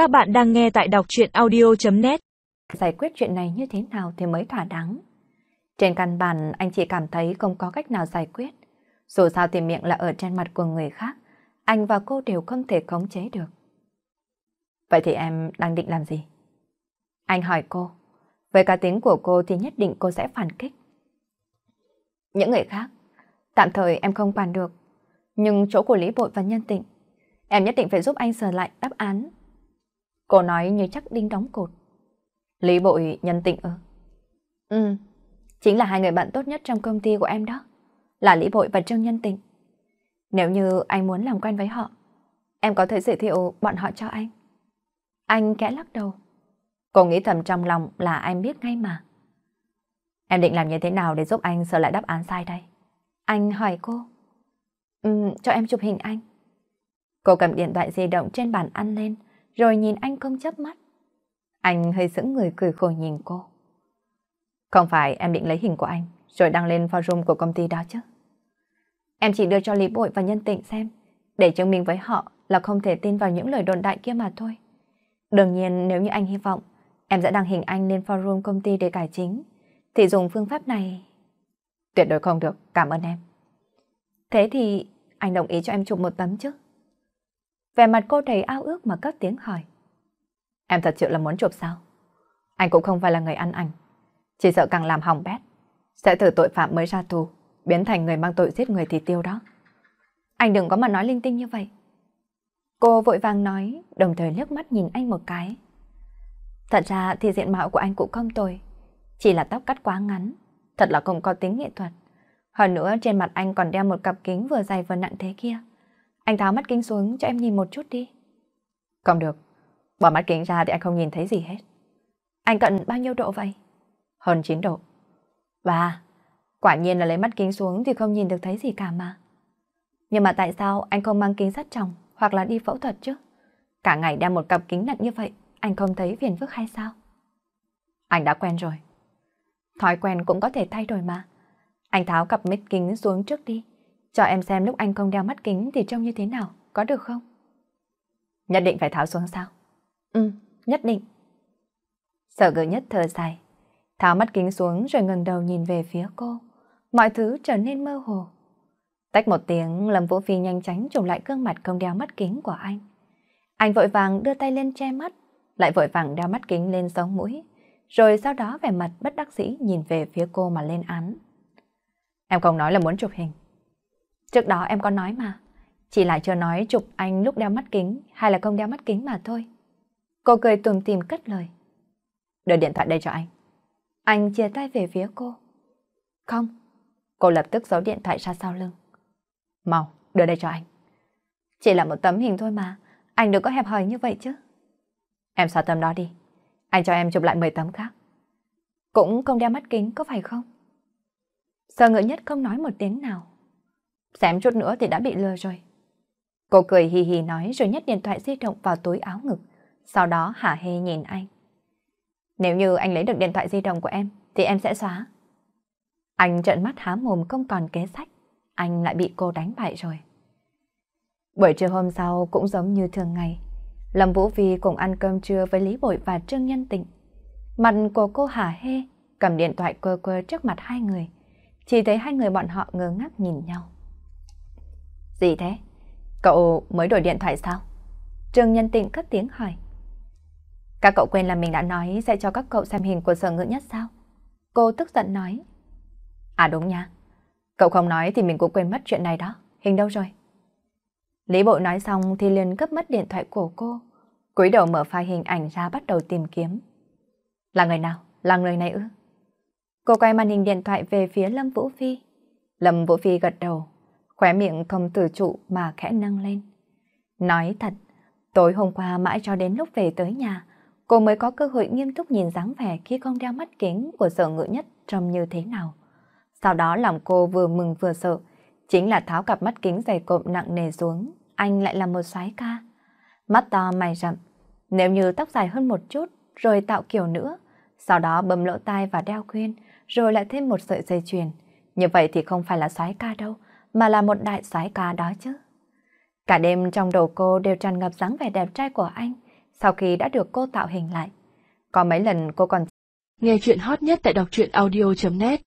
Các bạn đang nghe tại đọc chuyện audio.net Giải quyết chuyện này như thế nào thì mới thỏa đáng. Trên căn bản anh chỉ cảm thấy không có cách nào giải quyết. Dù sao thì miệng là ở trên mặt của người khác, anh và cô đều không thể khống chế được. Vậy thì em đang định làm gì? Anh hỏi cô. Với cá tính của cô thì nhất định cô sẽ phản kích. Những người khác, tạm thời em không quản được. Nhưng chỗ của Lý Bội và Nhân Tịnh, em nhất định phải giúp anh sờ lại đáp án. Cô nói như chắc đinh đóng cột. Lý Bội Nhân Tịnh ư? Ừ, chính là hai người bạn tốt nhất trong công ty của em đó. Là Lý Bội và Trương Nhân Tịnh. Nếu như anh muốn làm quen với họ, em có thể giới thiệu bọn họ cho anh. Anh kẽ lắc đầu. Cô nghĩ thầm trong lòng là anh biết ngay mà. Em định làm như thế nào để giúp anh sửa lại đáp án sai đây? Anh hỏi cô. Ừ, cho em chụp hình anh. Cô cầm điện thoại di động trên bàn ăn lên, rồi nhìn anh không chớp mắt. Anh hơi sững người cười khổ nhìn cô. Không phải em định lấy hình của anh, rồi đăng lên forum của công ty đó chứ. Em chỉ đưa cho Lý Bội và Nhân Tịnh xem, để chứng minh với họ là không thể tin vào những lời đồn đại kia mà thôi. Đương nhiên nếu như anh hy vọng em sẽ đăng hình anh lên forum công ty để cải chính, thì dùng phương pháp này... Tuyệt đối không được, cảm ơn em. Thế thì anh đồng ý cho em chụp một tấm chứ? Về mặt cô đầy ao ước mà cất tiếng hỏi. Em thật sự là muốn chụp sao? Anh cũng không phải là người ăn ảnh. Chỉ sợ càng làm hỏng bét. Sẽ thử tội phạm mới ra tù, biến thành người mang tội giết người thì tiêu đó. Anh đừng có mà nói linh tinh như vậy. Cô vội vàng nói, đồng thời liếc mắt nhìn anh một cái. Thật ra thì diện mạo của anh cũng không tồi. Chỉ là tóc cắt quá ngắn. Thật là không có tính nghệ thuật. Hơn nữa trên mặt anh còn đeo một cặp kính vừa dài vừa nặng thế kia. Anh tháo mắt kính xuống cho em nhìn một chút đi. Không được. Bỏ mắt kính ra thì anh không nhìn thấy gì hết. Anh cận bao nhiêu độ vậy? Hơn 9 độ. Và quả nhiên là lấy mắt kính xuống thì không nhìn được thấy gì cả mà. Nhưng mà tại sao anh không mang kính sắt tròng hoặc là đi phẫu thuật chứ? Cả ngày đeo một cặp kính nặng như vậy, anh không thấy phiền phức hay sao? Anh đã quen rồi. Thói quen cũng có thể thay đổi mà. Anh tháo cặp mít kính xuống trước đi. Cho em xem lúc anh không đeo mắt kính thì trông như thế nào, có được không? Nhất định phải tháo xuống sao? Ừ, nhất định. Sở ngữ nhất thở dài, tháo mắt kính xuống rồi ngẩng đầu nhìn về phía cô. Mọi thứ trở nên mơ hồ. Tách một tiếng, Lâm Vũ Phi nhanh chóng trùng lại gương mặt không đeo mắt kính của anh. Anh vội vàng đưa tay lên che mắt, lại vội vàng đeo mắt kính lên sống mũi, rồi sau đó vẻ mặt bất đắc dĩ nhìn về phía cô mà lên án. Em không nói là muốn chụp hình. Trước đó em có nói mà, chỉ là chưa nói chụp anh lúc đeo mắt kính hay là không đeo mắt kính mà thôi. Cô cười tùm tìm cất lời. Đưa điện thoại đây cho anh. Anh chia tay về phía cô. Không. Cô lập tức giấu điện thoại ra sau lưng. Mau, đưa đây cho anh. Chỉ là một tấm hình thôi mà, anh đừng có hẹp hòi như vậy chứ. Em xóa tấm đó đi, anh cho em chụp lại 10 tấm khác. Cũng không đeo mắt kính có phải không? sợ ngựa nhất không nói một tiếng nào. Xém chút nữa thì đã bị lừa rồi. Cô cười hì hì nói rồi nhét điện thoại di động vào túi áo ngực. Sau đó hả hê nhìn anh. Nếu như anh lấy được điện thoại di động của em thì em sẽ xóa. Anh trợn mắt há mồm không còn kế sách. Anh lại bị cô đánh bại rồi. Buổi trưa hôm sau cũng giống như thường ngày. Lâm Vũ Vi cùng ăn cơm trưa với Lý Bội và Trương Nhân Tịnh. Mặt của cô hả hê, cầm điện thoại quơ quơ trước mặt hai người. Chỉ thấy hai người bọn họ ngơ ngác nhìn nhau. Gì thế? Cậu mới đổi điện thoại sao? Trương Nhân Tịnh cất tiếng hỏi. Các cậu quên là mình đã nói sẽ cho các cậu xem hình của sở ngữ nhất sao? Cô tức giận nói. À đúng nha. Cậu không nói thì mình cũng quên mất chuyện này đó. Hình đâu rồi? Lý Bội nói xong thì liền cấp mất điện thoại của cô. cúi đầu mở file hình ảnh ra bắt đầu tìm kiếm. Là người nào? Là người này ư? Cô quay màn hình điện thoại về phía Lâm Vũ Phi. Lâm Vũ Phi gật đầu, khóe miệng không tự trụ mà khẽ nâng lên. Nói thật, tối hôm qua mãi cho đến lúc về tới nhà, cô mới có cơ hội nghiêm túc nhìn dáng vẻ khi con đeo mắt kính của sở ngự nhất trông như thế nào. Sau đó lòng cô vừa mừng vừa sợ, chính là tháo cặp mắt kính dày cộm nặng nề xuống, anh lại là một soái ca. Mắt to mày rậm, nếu như tóc dài hơn một chút, rồi tạo kiểu nữa, sau đó bấm lỗ tai và đeo khuyên, rồi lại thêm một sợi dây chuyền. Như vậy thì không phải là soái ca đâu, mà là một đại soái ca đó chứ. Cả đêm trong đầu cô đều tràn ngập dáng vẻ đẹp trai của anh, sau khi đã được cô tạo hình lại. Có mấy lần cô còn nghe chuyện hot nhất tại đọc truyện audio.net